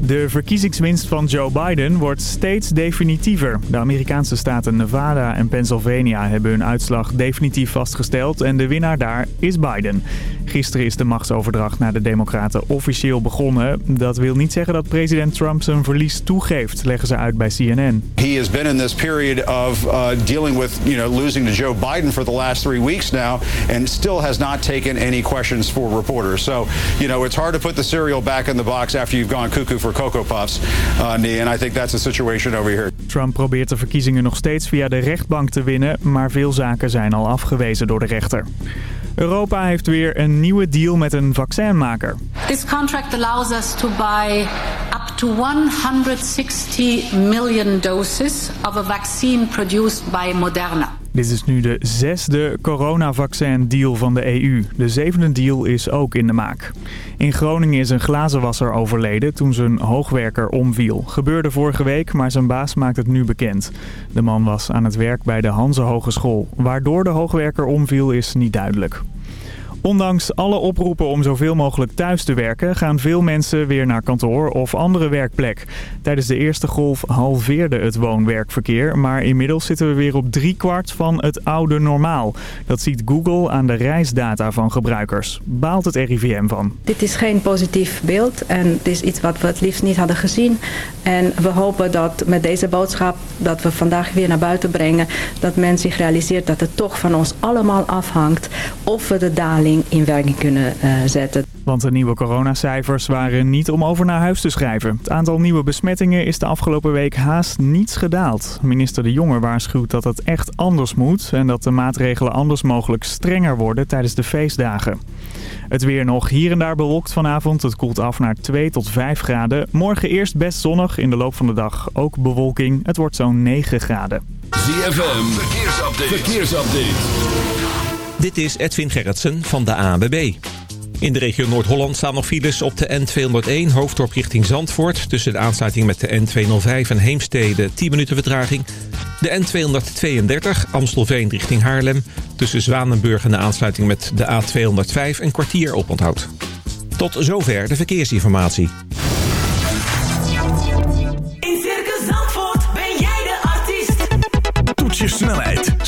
De verkiezingswinst van Joe Biden wordt steeds definitiever. De Amerikaanse staten Nevada en Pennsylvania hebben hun uitslag definitief vastgesteld en de winnaar daar is Biden. Gisteren is de machtsoverdracht naar de democraten officieel begonnen. Dat wil niet zeggen dat president Trump zijn verlies toegeeft, leggen ze uit bij CNN. He has been in this period of uh, dealing with, you know, losing to Joe Biden for the last three weeks now and still has not taken any questions for reporters. So, you know, it's hard to put the cereal back in the box after you've gone cuckoo for Cocoa Puffs, uh, and I think that's the situation over here. Trump probeert de verkiezingen nog steeds via de rechtbank te winnen, maar veel zaken zijn al afgewezen door de rechter. Europa heeft weer een nieuwe deal met een vaccinmaker. This contract allows us to buy to 160 million doses of a vaccine produced by Moderna. Dit is nu de zesde coronavaccin-deal van de EU. De zevende deal is ook in de maak. In Groningen is een glazenwasser overleden toen zijn hoogwerker omviel. Gebeurde vorige week, maar zijn baas maakt het nu bekend. De man was aan het werk bij de Hanse Hogeschool. Waardoor de hoogwerker omviel is niet duidelijk. Ondanks alle oproepen om zoveel mogelijk thuis te werken... gaan veel mensen weer naar kantoor of andere werkplek. Tijdens de eerste golf halveerde het woon-werkverkeer... maar inmiddels zitten we weer op driekwart van het oude normaal. Dat ziet Google aan de reisdata van gebruikers. Baalt het RIVM van. Dit is geen positief beeld en het is iets wat we het liefst niet hadden gezien. En we hopen dat met deze boodschap dat we vandaag weer naar buiten brengen... dat men zich realiseert dat het toch van ons allemaal afhangt... of we de daling in werking kunnen uh, zetten. Want de nieuwe coronacijfers waren niet om over naar huis te schrijven. Het aantal nieuwe besmettingen is de afgelopen week haast niets gedaald. Minister De Jonge waarschuwt dat het echt anders moet... en dat de maatregelen anders mogelijk strenger worden tijdens de feestdagen. Het weer nog hier en daar bewolkt vanavond. Het koelt af naar 2 tot 5 graden. Morgen eerst best zonnig. In de loop van de dag ook bewolking. Het wordt zo'n 9 graden. ZFM, verkeersupdate. verkeersupdate. Dit is Edwin Gerritsen van de ANWB. In de regio Noord-Holland staan nog files op de N201 hoofddorp richting Zandvoort. Tussen de aansluiting met de N205 en Heemstede 10 minuten vertraging. De N232 Amstelveen richting Haarlem. Tussen Zwanenburg en de aansluiting met de A205 een kwartier op onthoud. Tot zover de verkeersinformatie.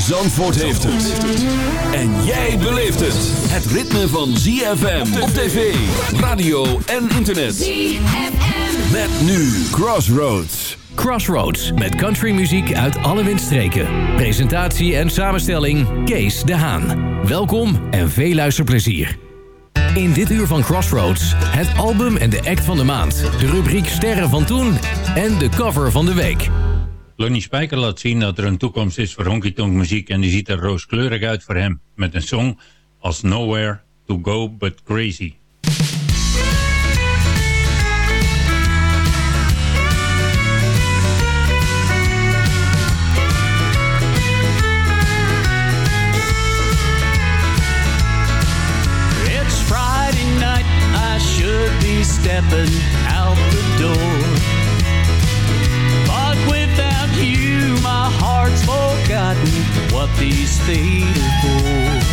Zandvoort heeft het. En jij beleeft het. Het ritme van ZFM op tv, radio en internet. ZFM. Met nu Crossroads. Crossroads met countrymuziek uit alle windstreken. Presentatie en samenstelling Kees de Haan. Welkom en veel luisterplezier. In dit uur van Crossroads het album en de act van de maand. De rubriek Sterren van Toen en de cover van de week. Lonnie Spijker laat zien dat er een toekomst is voor honky-tonk muziek en die ziet er rooskleurig uit voor hem. Met een song als Nowhere to Go But Crazy. It's Friday night, I should be stepping what these feet are for.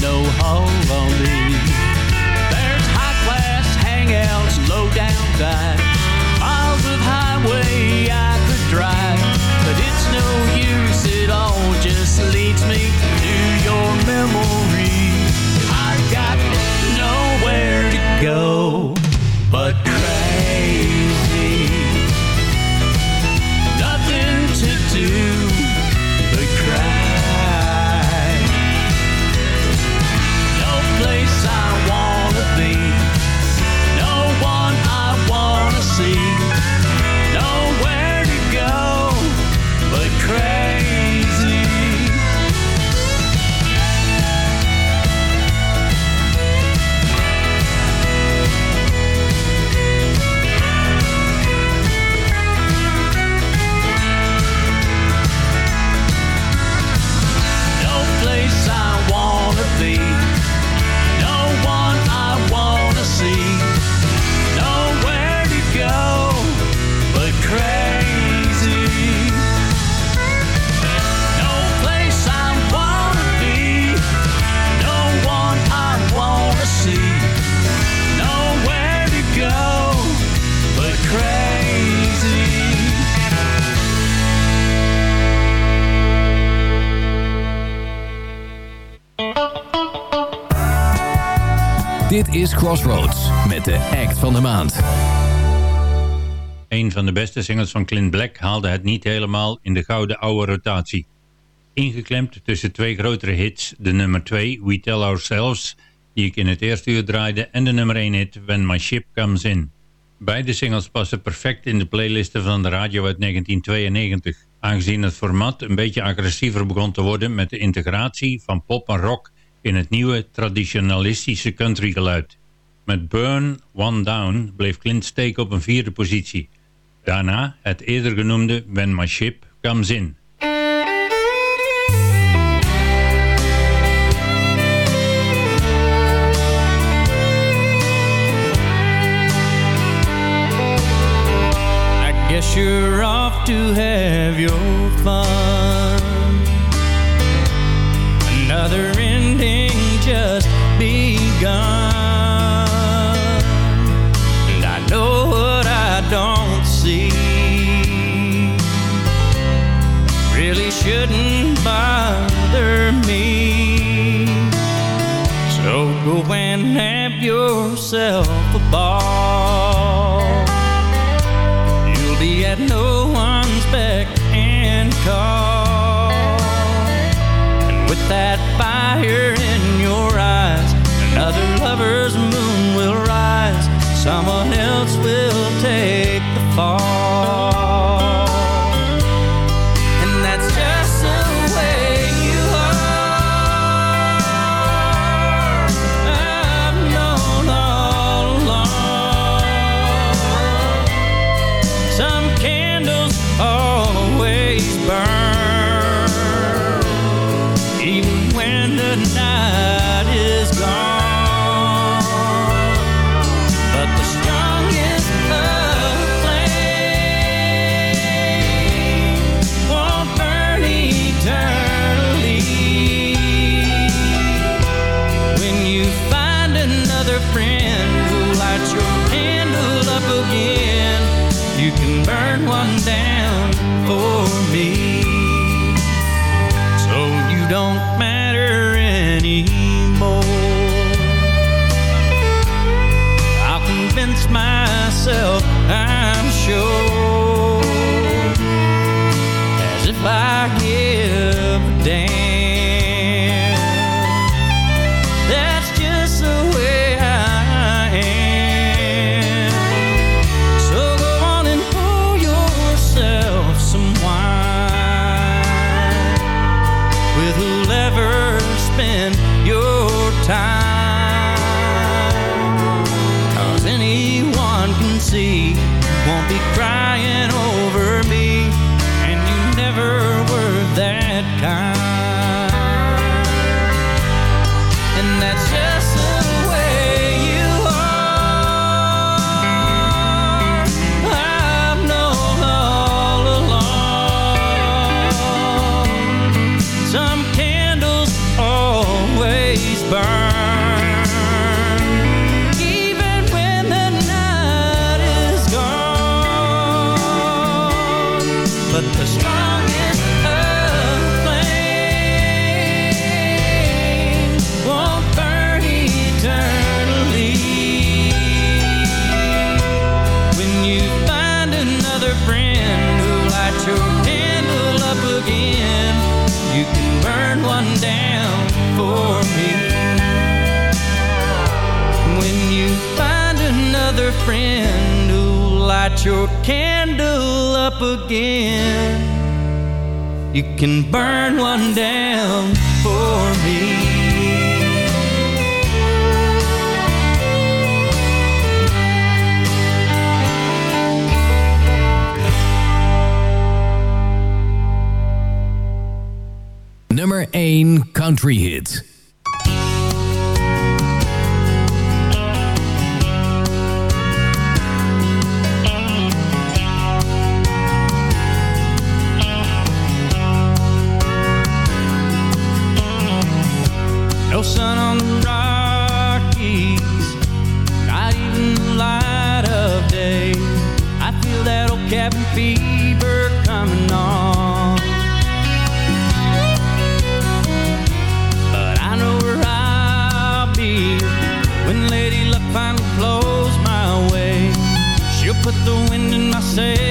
no hold on me. There's high class hangouts, low down dives. Van de maand. Een van de beste singles van Clint Black haalde het niet helemaal in de gouden oude rotatie. Ingeklemd tussen twee grotere hits, de nummer 2 We Tell Ourselves, die ik in het eerste uur draaide, en de nummer 1 hit When My Ship Comes In. Beide singles passen perfect in de playlisten van de radio uit 1992, aangezien het format een beetje agressiever begon te worden met de integratie van pop en rock in het nieuwe traditionalistische countrygeluid. Met Burn One Down bleef Clint steken op een vierde positie. Daarna het eerder genoemde When My Ship Comes In. I guess you're off to have your fun. Another ending just begun. Shouldn't bother me. So go and have yourself a ball. You'll be at no one's beck and call. And with that fire in your eyes, another lover's moon will rise. Someone else will take the fall. Lights your candle up again, you can burn one down for me. Nummer 1 Country Hit. say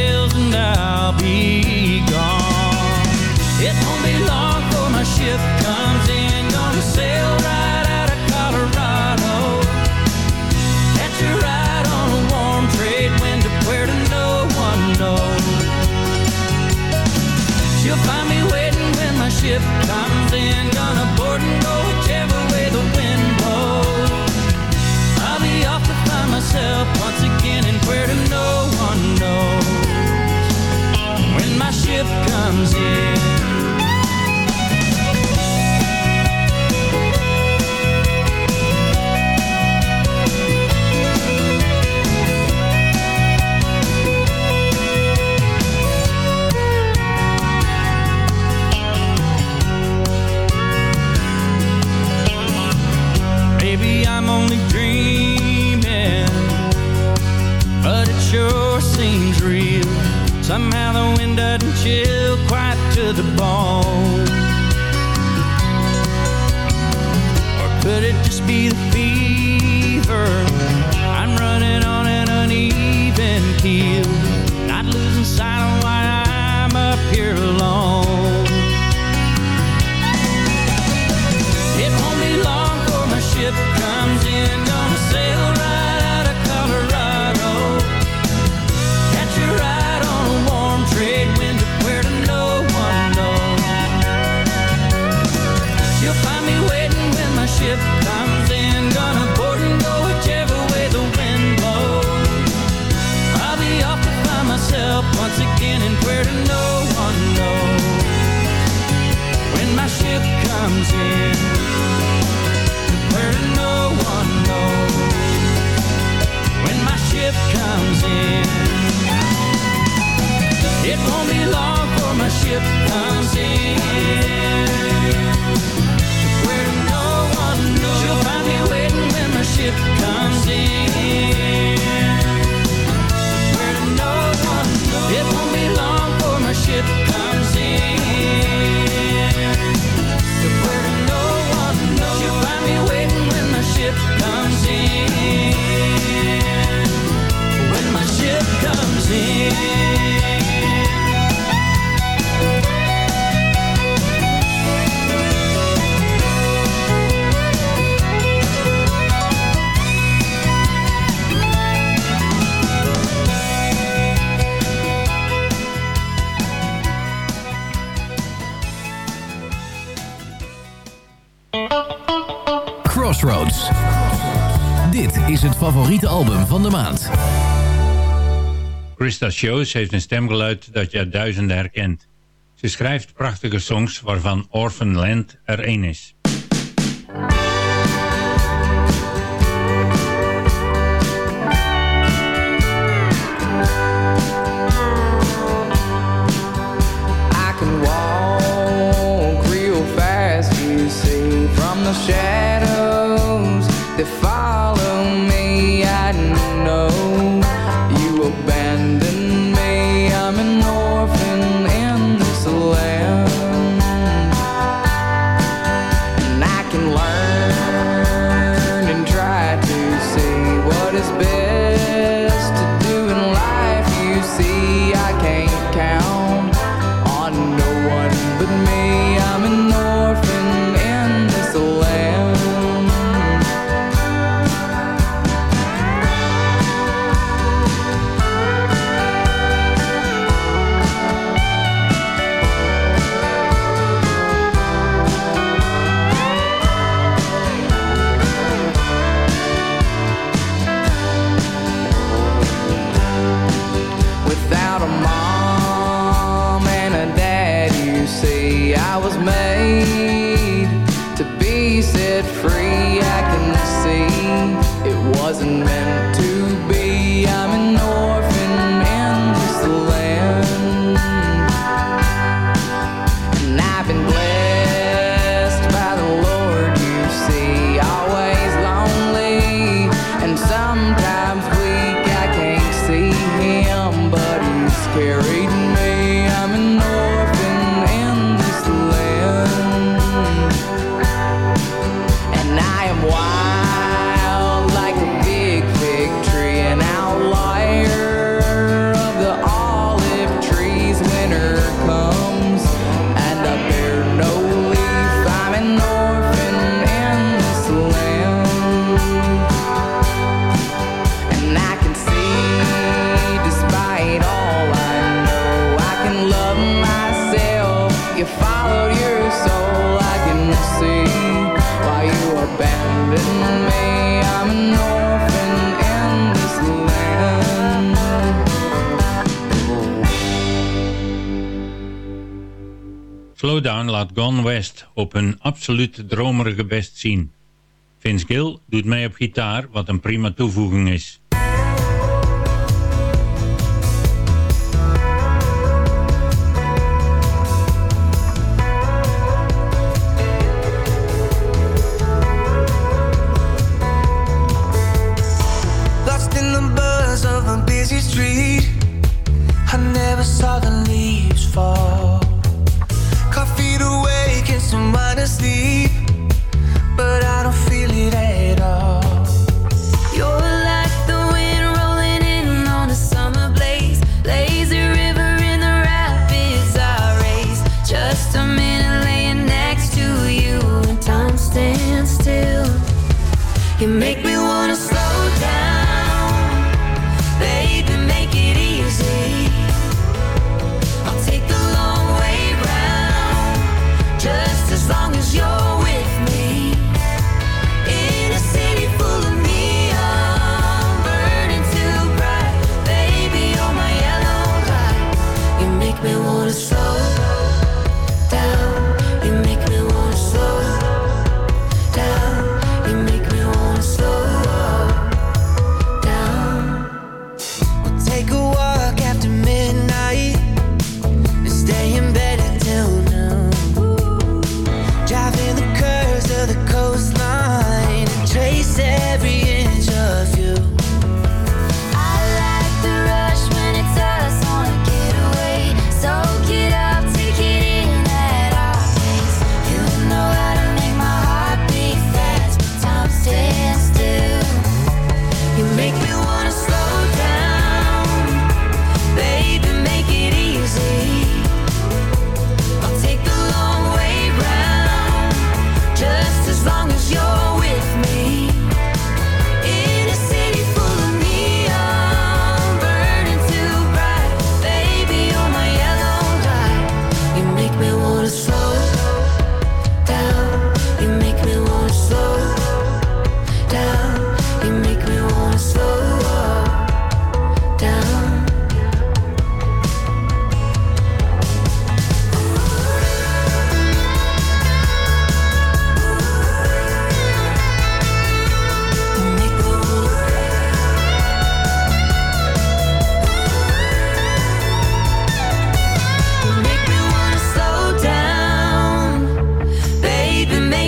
favoriete album van de maand. Christa Shows heeft een stemgeluid dat je duizenden herkent. Ze schrijft prachtige songs waarvan Orphan Land er één is. shadow Van West op hun absoluut dromerige best zien. Vince Gill doet mij op gitaar, wat een prima toevoeging is.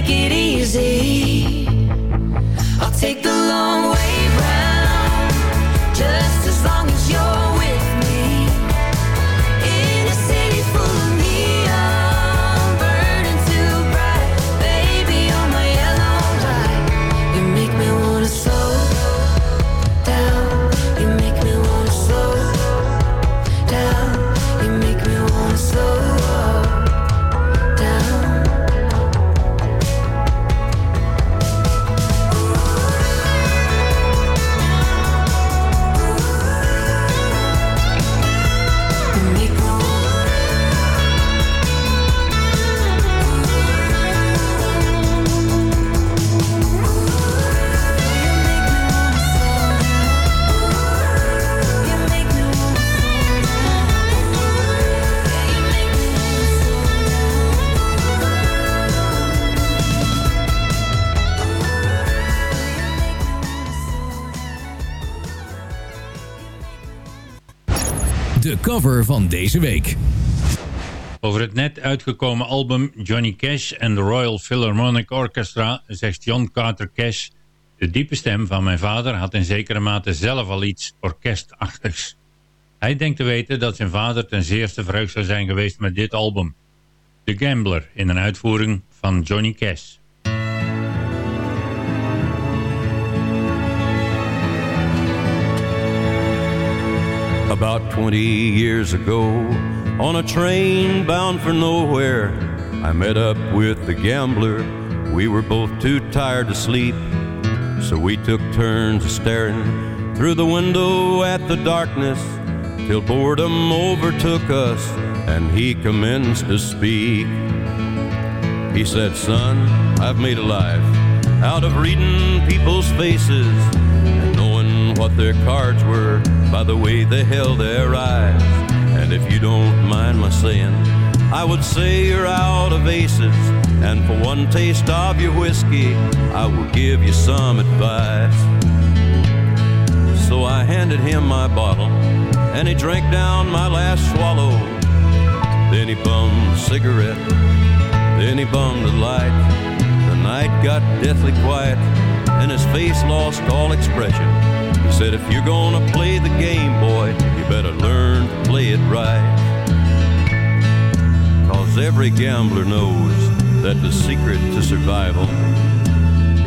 take it easy. I'll take the cover van deze week. Over het net uitgekomen album Johnny Cash en the Royal Philharmonic Orchestra zegt John Carter Cash... De diepe stem van mijn vader had in zekere mate zelf al iets orkestachtigs. Hij denkt te weten dat zijn vader ten zeerste verheugd zou zijn geweest met dit album. The Gambler in een uitvoering van Johnny Cash. About 20 years ago, on a train bound for nowhere, I met up with the gambler. We were both too tired to sleep, so we took turns of staring through the window at the darkness till boredom overtook us and he commenced to speak. He said, Son, I've made a life out of reading people's faces what their cards were by the way they held their eyes. And if you don't mind my saying, I would say you're out of aces. And for one taste of your whiskey, I will give you some advice. So I handed him my bottle, and he drank down my last swallow. Then he bummed a cigarette, then he bummed a light. The night got deathly quiet, and his face lost all expression. He said, If you're gonna play the game, boy, you better learn to play it right. Cause every gambler knows that the secret to survival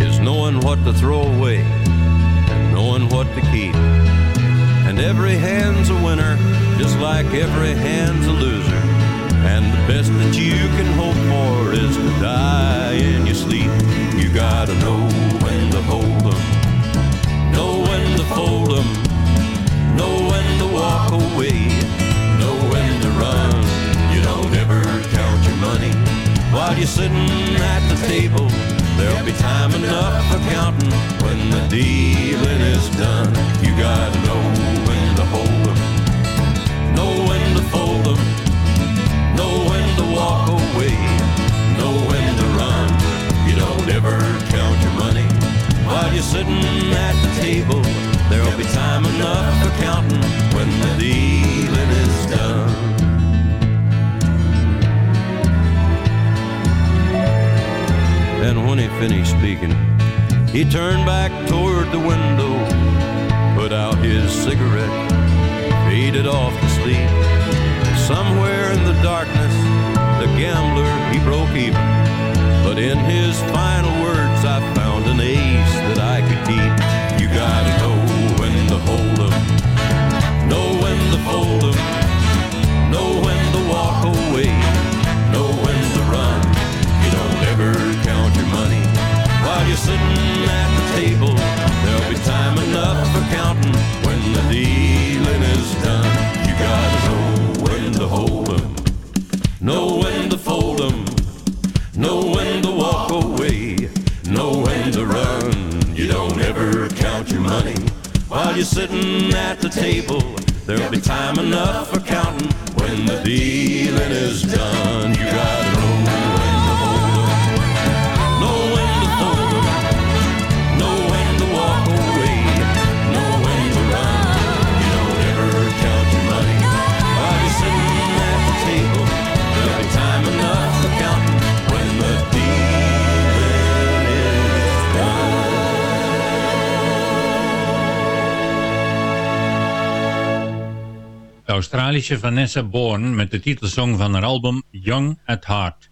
is knowing what to throw away and knowing what to keep. And every hand's a winner, just like every hand's a loser. And the best that you can hope for is to die in your sleep. You gotta know when to hold 'em, fold 'em, know when to walk away, know when to run. You don't ever count your money while you're sitting at the table. There'll be time enough for counting when the dealing is done. You gotta know when to hold 'em, know when to fold 'em, know when to walk away, know when to run. You don't ever count your money while you're sitting at the table. There'll be time enough for counting when the dealing is done. And when he finished speaking, he turned back toward the window, put out his cigarette, faded off to sleep. Somewhere in the darkness, the gambler, he broke even. But in his final words, I found an ace when to fold 'em, know when to walk away, know when to run. You don't ever count your money while you're sitting at the table. There'll be time enough for counting when the dealing is done. You gotta know when to hold 'em, know when to fold 'em, know when to walk away, know when to run. You don't ever count your money while you're sitting at the table. There'll be time enough for counting when the dealing is done. Australische Vanessa Bourne met de titelsong van haar album Young at Heart.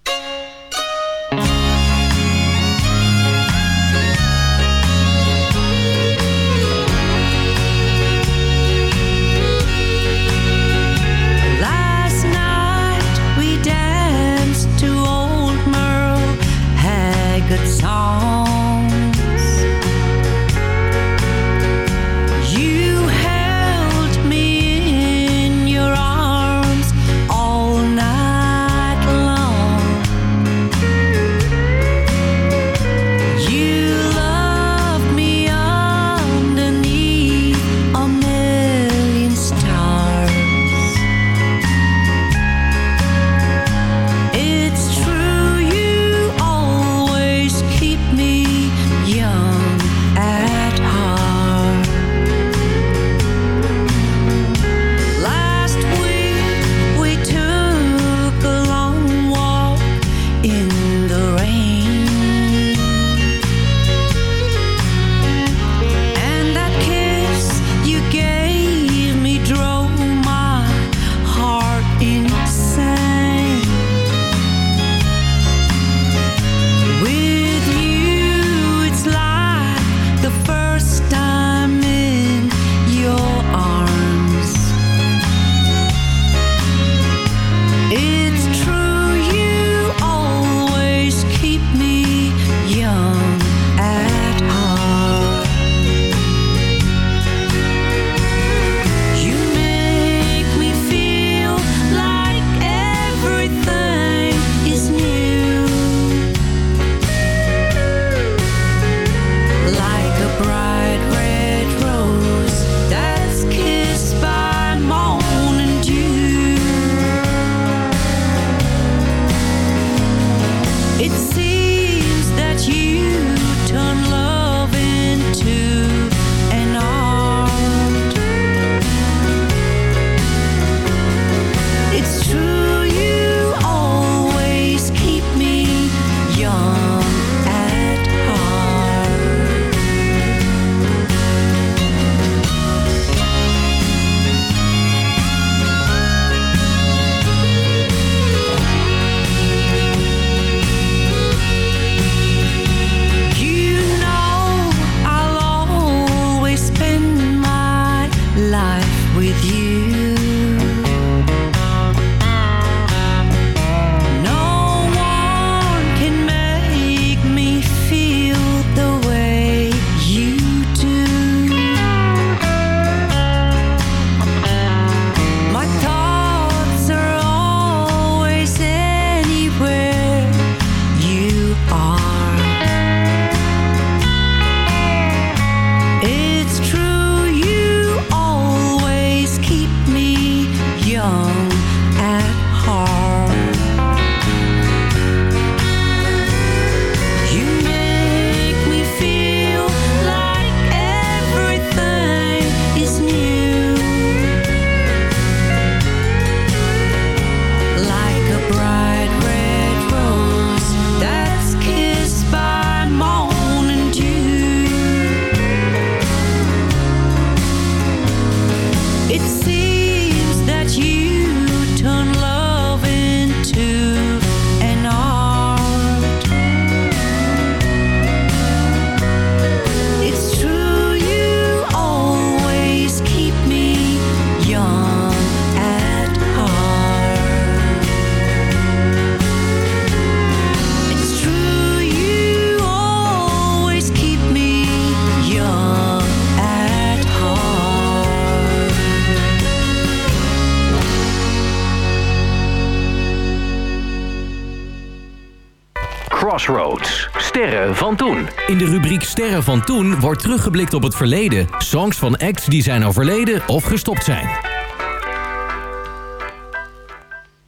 Crossroads. Sterren van toen. In de rubriek Sterren van toen wordt teruggeblikt op het verleden. Songs van acts die zijn overleden of gestopt zijn.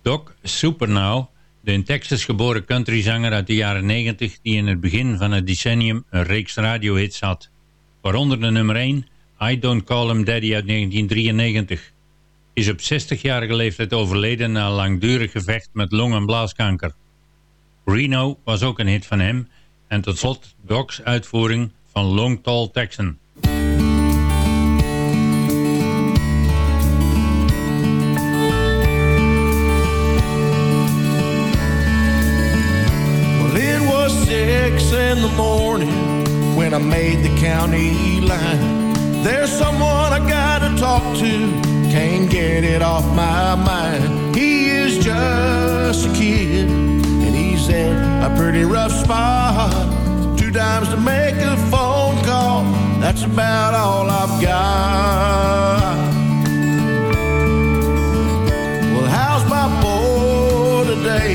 Doc Supernow, de in Texas geboren countryzanger uit de jaren 90... die in het begin van het decennium een reeks radiohits had. Waaronder de nummer 1, I Don't Call Him Daddy uit 1993. Is op 60-jarige leeftijd overleden na een langdurig gevecht met long- en blaaskanker. Reno was ook een hit van hem. En tot slot Doc's uitvoering van Long Tall Texan. In the morning when I made the county line. There's someone I gotta talk to, can't get it off my mind. He is just a kid, in a pretty rough spot. Two dimes to make a phone call, that's about all I've got. Well, how's my boy today?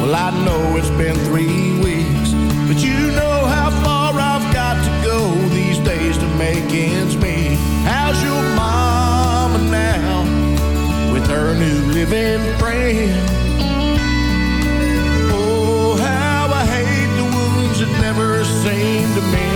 Well, I know it's been three weeks, but you know how far I've got to go these days to make ends meet. How's your mama now with her new living friend? never seemed to me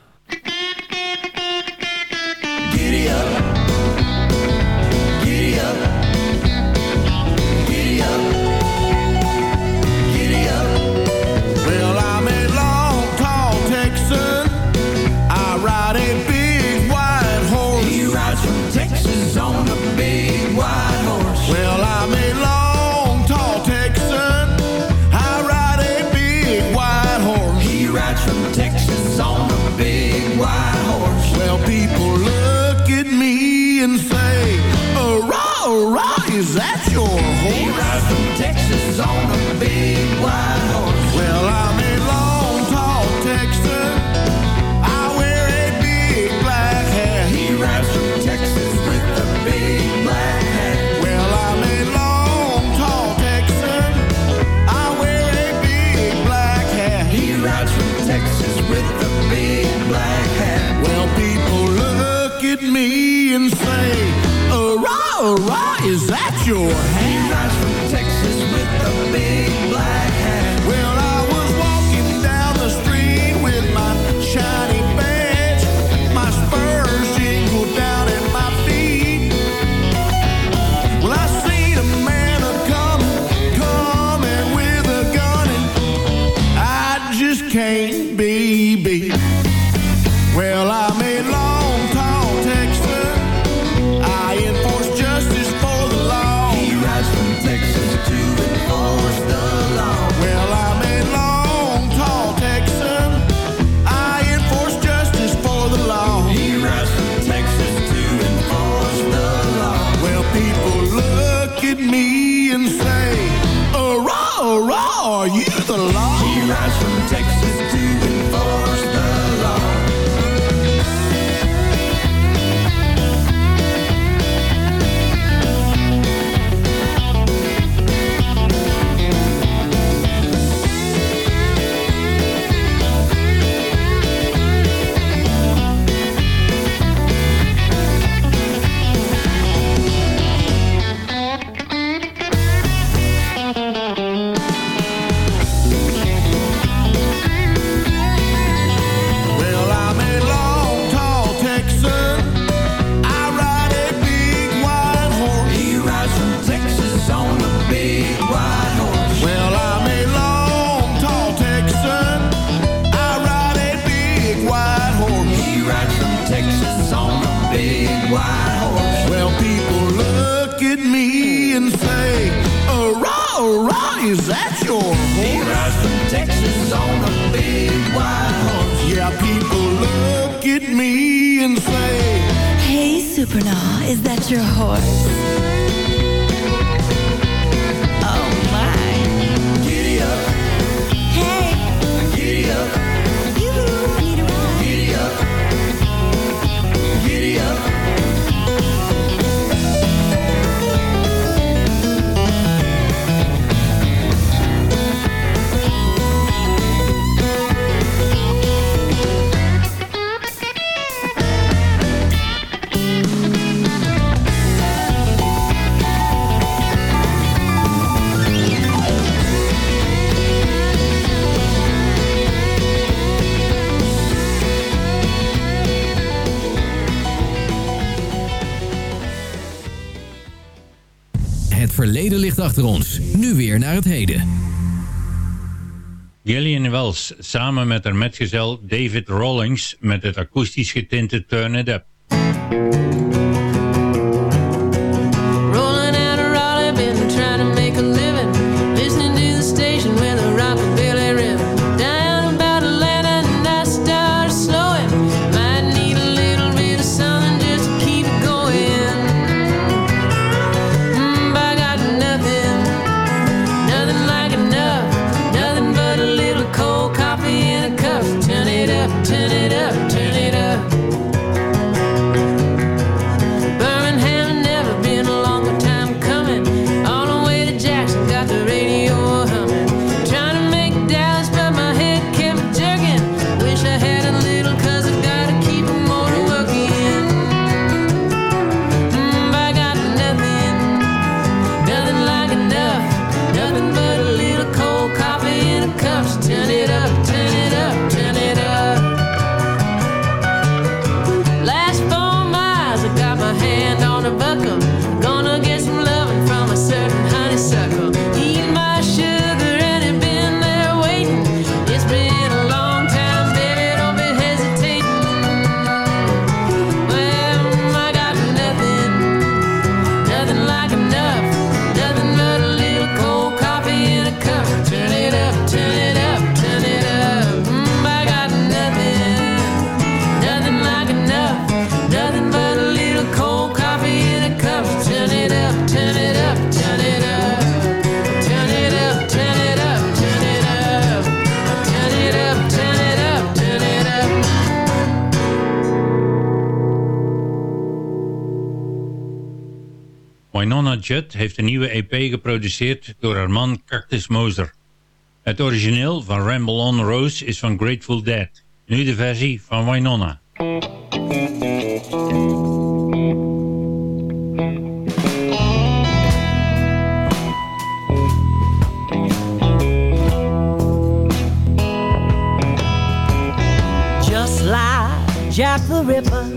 and say, Hurrah, hurrah, is that your hand? He rides from Texas het heden. Gillian Wells samen met haar metgezel David Rawlings met het akoestisch getinte Turn It Up. Heeft een nieuwe EP geproduceerd door haar man Cactus Moser. Het origineel van Ramble on Rose is van Grateful Dead. Nu de versie van Wynonna. Just like Jack the Ripper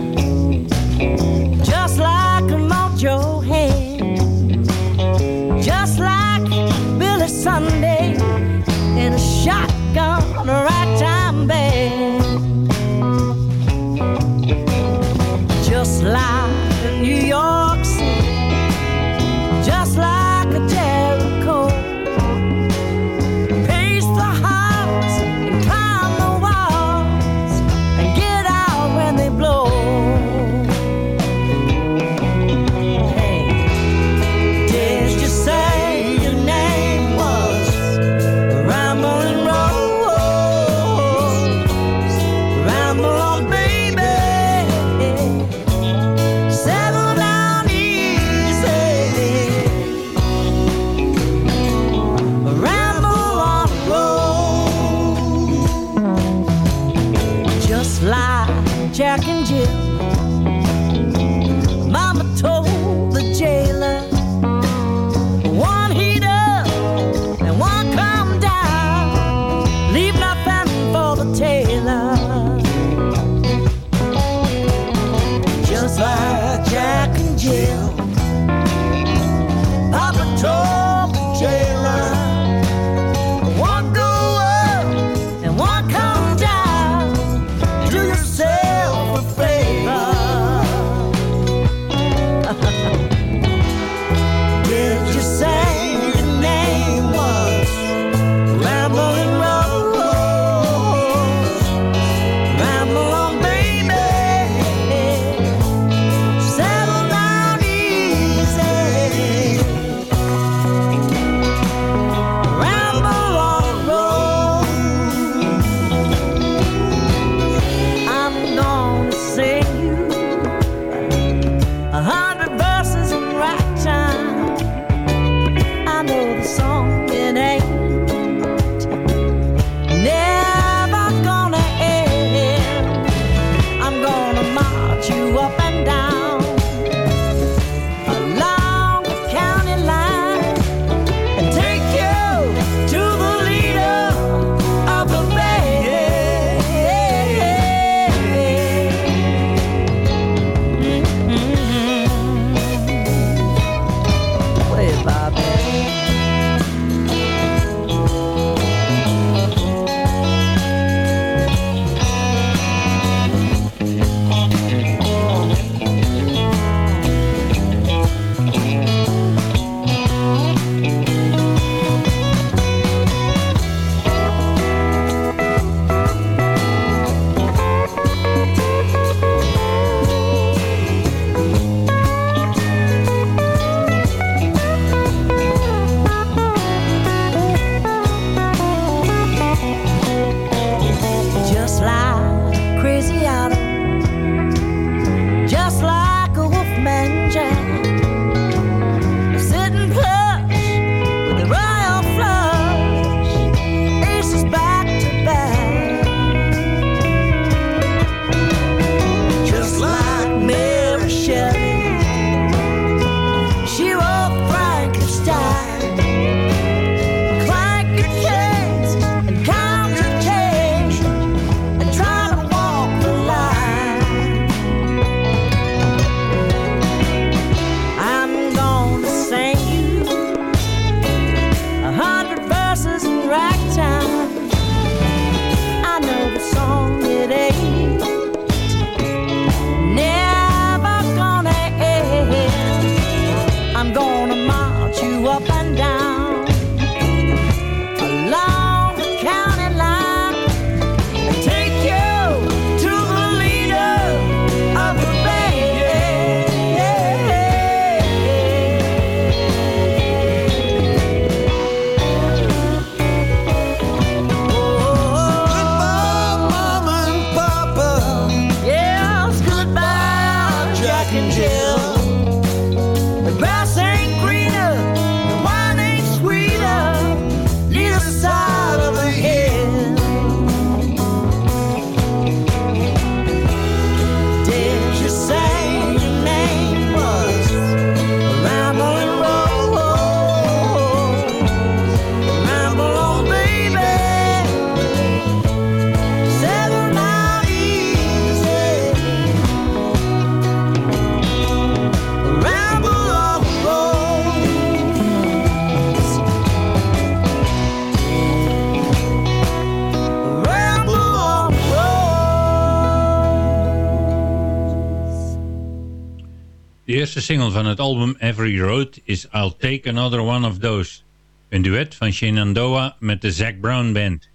single van het album Every Road is I'll Take Another One of Those. Een duet van Shenandoah met de Zac Brown Band.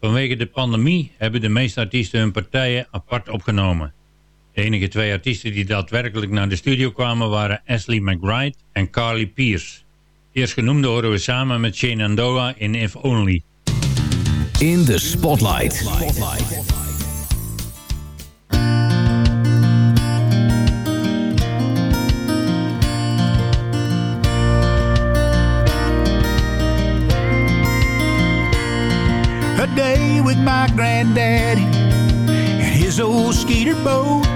Vanwege de pandemie hebben de meeste artiesten hun partijen apart opgenomen. De enige twee artiesten die daadwerkelijk naar de studio kwamen waren Ashley McBride en Carly Pierce. Eerstgenoemde horen we samen met Shenandoah in If Only. In the Spotlight. a day with my granddaddy and his old skeeter boat.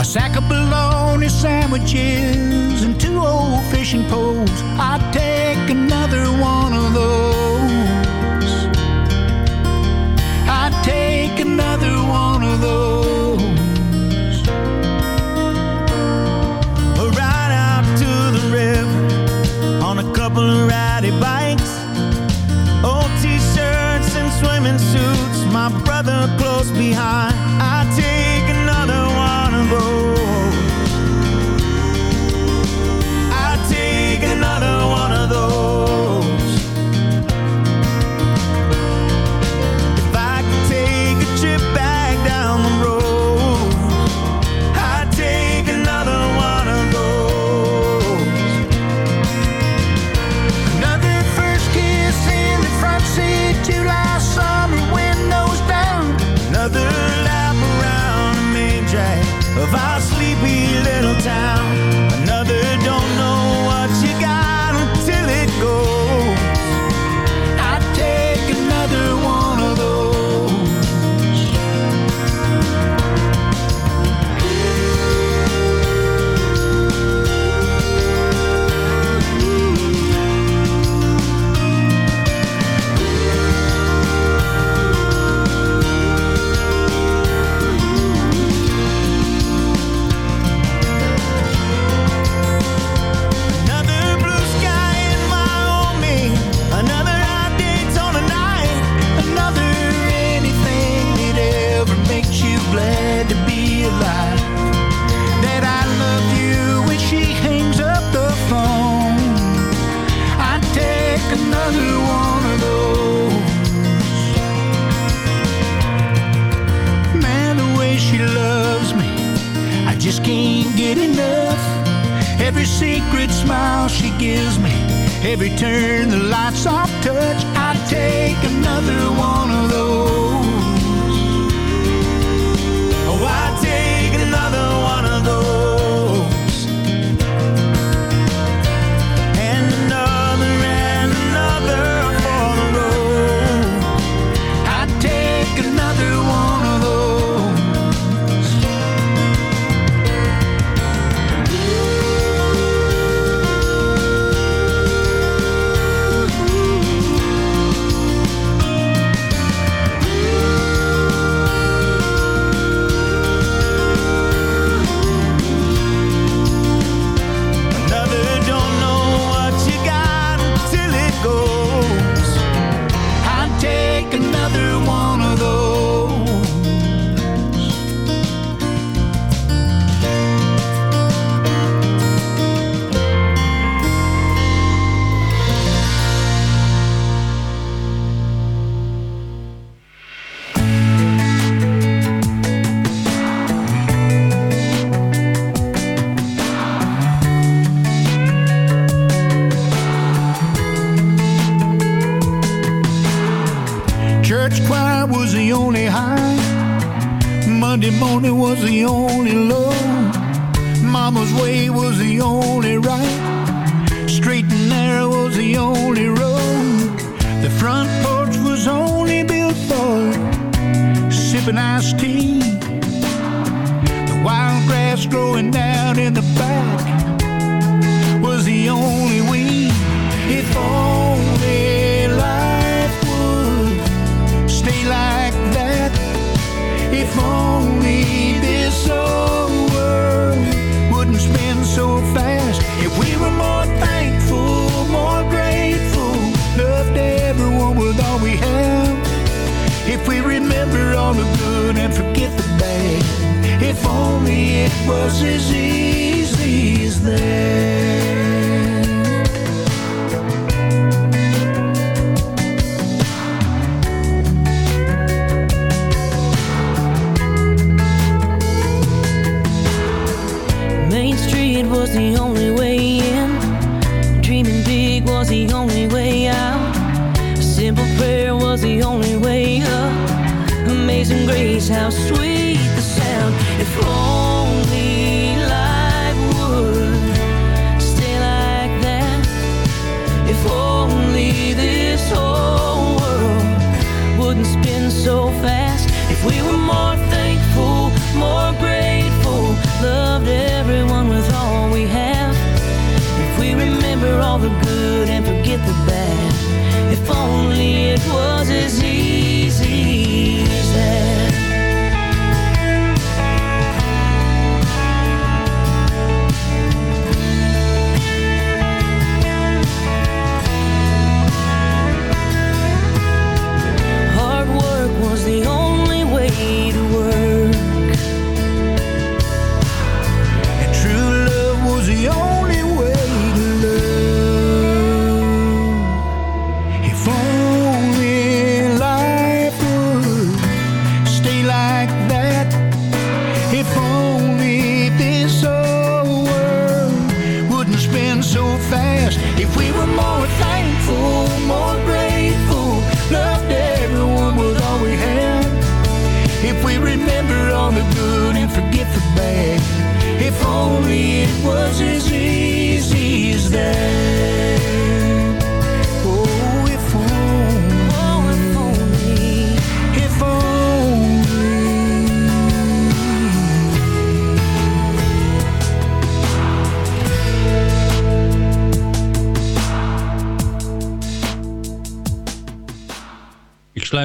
A sack of bologna sandwiches and two old fishing poles. I'd take another one of those. I'd take another one of those. turn the lights off, touch, I take another one of those.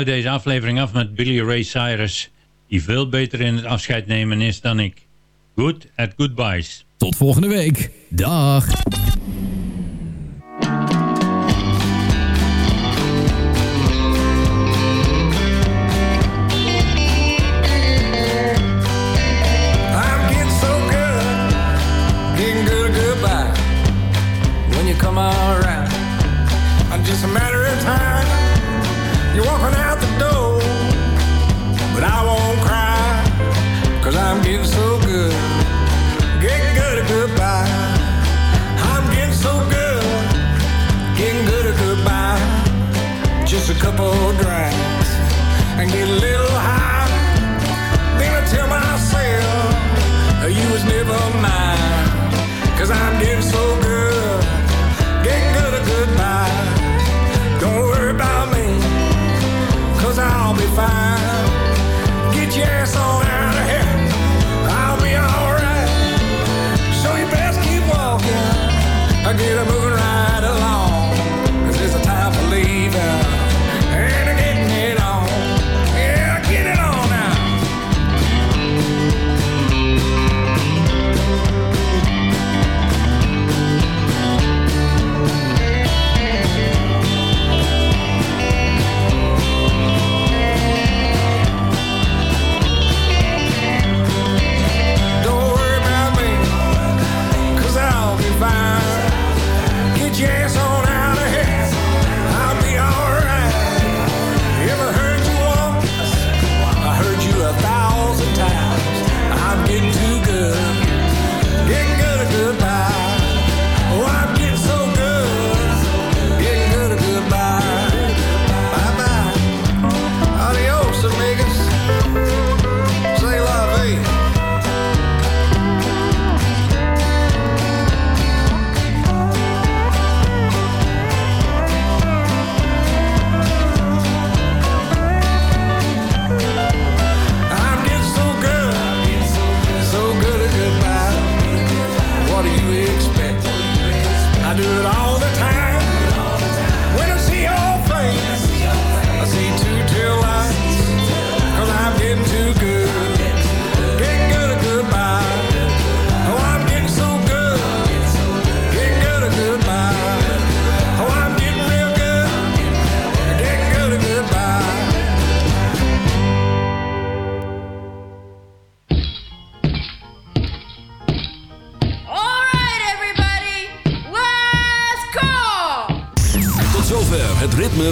sluit deze aflevering af met Billy Ray Cyrus, die veel beter in het afscheid nemen is dan ik. Good at goodbyes. Tot volgende week. Dag. couple drinks and get a little high. Then I tell myself, you was never mine. Cause I'm getting so good, getting good at goodbye. Don't worry about me, cause I'll be fine. Get your ass on out of here, I'll be alright. So you best keep walking, I get a move.